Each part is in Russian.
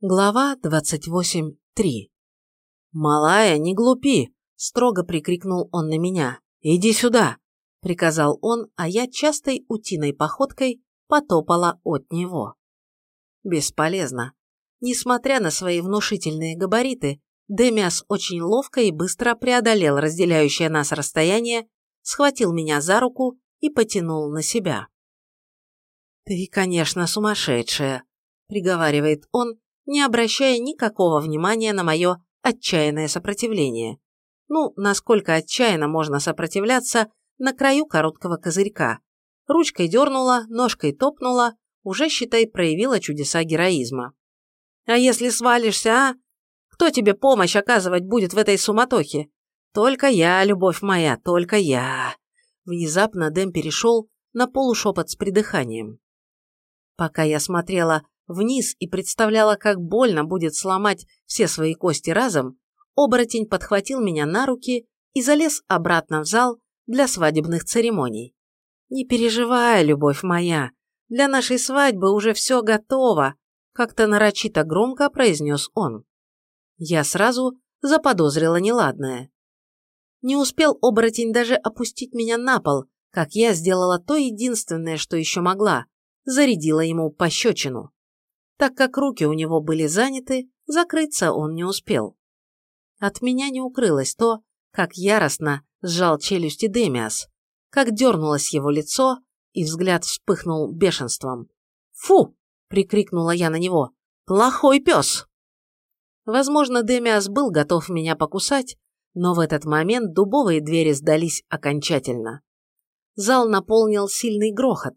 Глава 28.3 «Малая, не глупи!» – строго прикрикнул он на меня. «Иди сюда!» – приказал он, а я частой утиной походкой потопала от него. Бесполезно. Несмотря на свои внушительные габариты, Демиас очень ловко и быстро преодолел разделяющее нас расстояние, схватил меня за руку и потянул на себя. «Ты, конечно, сумасшедшая», – приговаривает он, не обращая никакого внимания на мое отчаянное сопротивление. Ну, насколько отчаянно можно сопротивляться на краю короткого козырька. Ручкой дернула, ножкой топнула, уже, считай, проявила чудеса героизма. А если свалишься, а? Кто тебе помощь оказывать будет в этой суматохе? Только я, любовь моя, только я. Внезапно Дэм перешел на полушепот с придыханием. Пока я смотрела вниз и представляла, как больно будет сломать все свои кости разом, оборотень подхватил меня на руки и залез обратно в зал для свадебных церемоний. «Не переживай, любовь моя, для нашей свадьбы уже все готово», как-то нарочито громко произнес он. Я сразу заподозрила неладное. Не успел оборотень даже опустить меня на пол, как я сделала то единственное, что еще могла, зарядила ему пощечину. Так как руки у него были заняты, закрыться он не успел. От меня не укрылось то, как яростно сжал челюсти Демиас, как дернулось его лицо, и взгляд вспыхнул бешенством. «Фу!» – прикрикнула я на него. «Плохой пес!» Возможно, Демиас был готов меня покусать, но в этот момент дубовые двери сдались окончательно. Зал наполнил сильный грохот.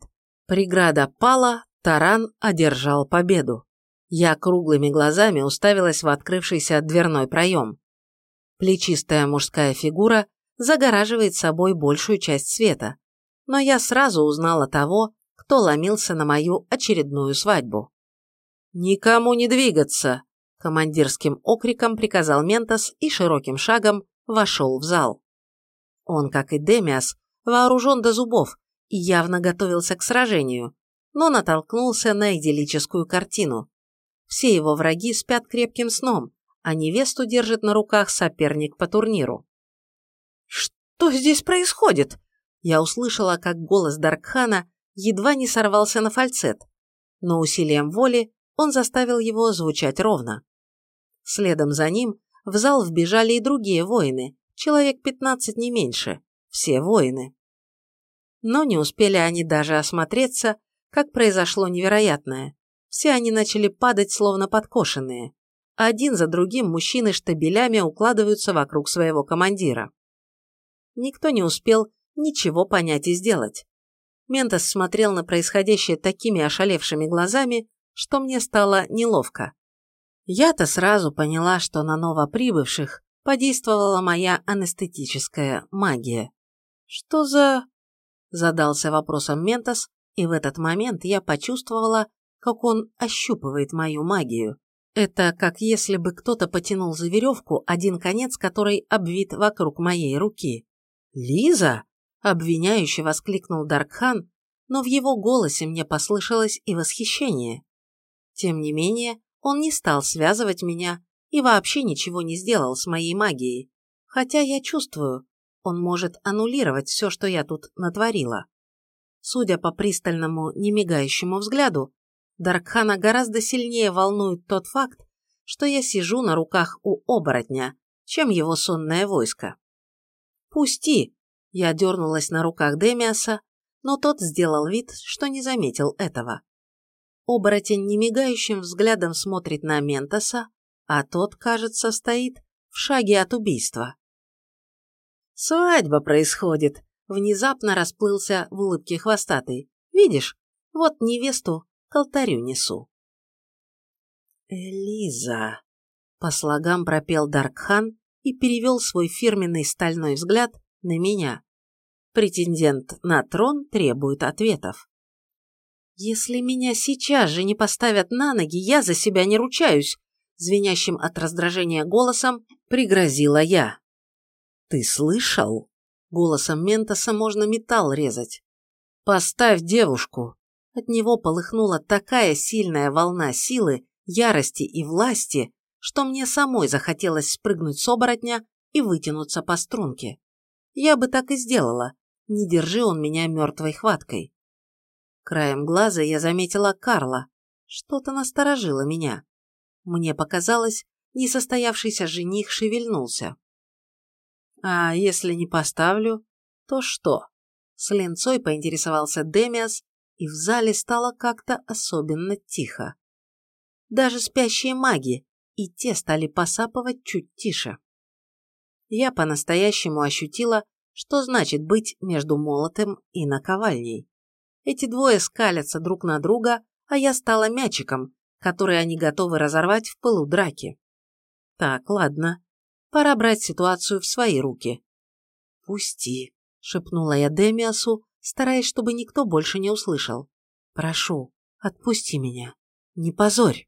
Преграда пала, Таран одержал победу. Я круглыми глазами уставилась в открывшийся дверной проем. Плечистая мужская фигура загораживает собой большую часть света, но я сразу узнала того, кто ломился на мою очередную свадьбу. «Никому не двигаться!» – командирским окриком приказал Ментос и широким шагом вошел в зал. Он, как и Демиас, вооружен до зубов и явно готовился к сражению, но натолкнулся на идиллическую картину. Все его враги спят крепким сном, а невесту держит на руках соперник по турниру. «Что здесь происходит?» Я услышала, как голос Даркхана едва не сорвался на фальцет, но усилием воли он заставил его звучать ровно. Следом за ним в зал вбежали и другие воины, человек пятнадцать не меньше, все воины. Но не успели они даже осмотреться, как произошло невероятное. Все они начали падать, словно подкошенные. Один за другим мужчины штабелями укладываются вокруг своего командира. Никто не успел ничего понять и сделать. Ментос смотрел на происходящее такими ошалевшими глазами, что мне стало неловко. Я-то сразу поняла, что на новоприбывших подействовала моя анестетическая магия. «Что за...» – задался вопросом Ментос, и в этот момент я почувствовала, как он ощупывает мою магию. Это как если бы кто-то потянул за веревку, один конец которой обвит вокруг моей руки. «Лиза!» – обвиняюще воскликнул Даркхан, но в его голосе мне послышалось и восхищение. Тем не менее, он не стал связывать меня и вообще ничего не сделал с моей магией, хотя я чувствую, он может аннулировать все, что я тут натворила. Судя по пристальному, немигающему взгляду, Даркхана гораздо сильнее волнует тот факт, что я сижу на руках у оборотня, чем его сонное войско. «Пусти!» – я дернулась на руках Демиаса, но тот сделал вид, что не заметил этого. Оборотень немигающим взглядом смотрит на Ментоса, а тот, кажется, стоит в шаге от убийства. «Свадьба происходит», внезапно расплылся в улыбке хвостатый. «Видишь, вот невесту к алтарю несу». «Элиза», — по слогам пропел Даркхан и перевел свой фирменный стальной взгляд на меня. Претендент на трон требует ответов. «Если меня сейчас же не поставят на ноги, я за себя не ручаюсь», звенящим от раздражения голосом пригрозила я. «Ты слышал?» Голосом Ментоса можно металл резать. «Поставь девушку!» От него полыхнула такая сильная волна силы, ярости и власти, что мне самой захотелось спрыгнуть с оборотня и вытянуться по струнке. Я бы так и сделала, не держи он меня мертвой хваткой. Краем глаза я заметила Карла. Что-то насторожило меня. Мне показалось, несостоявшийся жених шевельнулся. А если не поставлю, то что? С ленцой поинтересовался Демиас, и в зале стало как-то особенно тихо. Даже спящие маги, и те стали посапывать чуть тише. Я по-настоящему ощутила, что значит быть между молотом и наковальней. Эти двое скалятся друг на друга, а я стала мячиком, который они готовы разорвать в пылу драки. Так, ладно, пора брать ситуацию в свои руки. «Пусти», — шепнула я Демиасу, стараясь, чтобы никто больше не услышал. «Прошу, отпусти меня. Не позорь».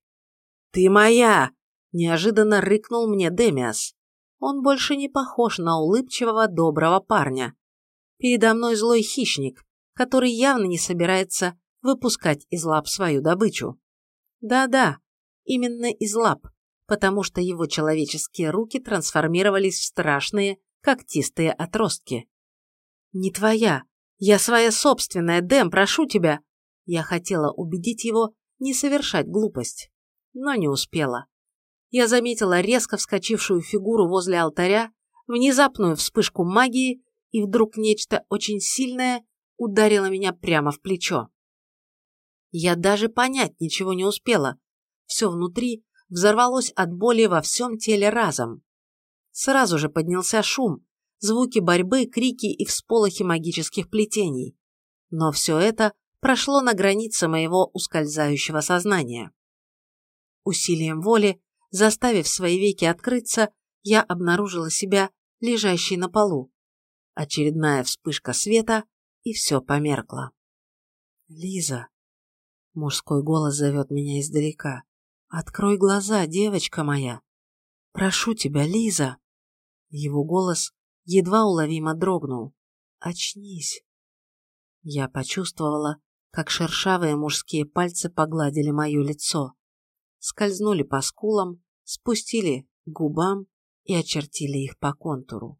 «Ты моя!» – неожиданно рыкнул мне Демиас. Он больше не похож на улыбчивого доброго парня. Передо мной злой хищник, который явно не собирается выпускать из лап свою добычу. Да-да, именно из лап, потому что его человеческие руки трансформировались в страшные когтистые отростки. «Не твоя. Я своя собственная, Дэм, прошу тебя!» Я хотела убедить его не совершать глупость, но не успела. Я заметила резко вскочившую фигуру возле алтаря, внезапную вспышку магии, и вдруг нечто очень сильное ударило меня прямо в плечо. Я даже понять ничего не успела. Все внутри взорвалось от боли во всем теле разом. Сразу же поднялся шум, звуки борьбы, крики и всполохи магических плетений. Но все это прошло на границе моего ускользающего сознания. Усилием воли, заставив свои веки открыться, я обнаружила себя лежащей на полу. Очередная вспышка света, и все померкло. «Лиза!» Мужской голос зовет меня издалека. «Открой глаза, девочка моя! Прошу тебя, Лиза!» Его голос едва уловимо дрогнул. «Очнись!» Я почувствовала, как шершавые мужские пальцы погладили мое лицо, скользнули по скулам, спустили к губам и очертили их по контуру.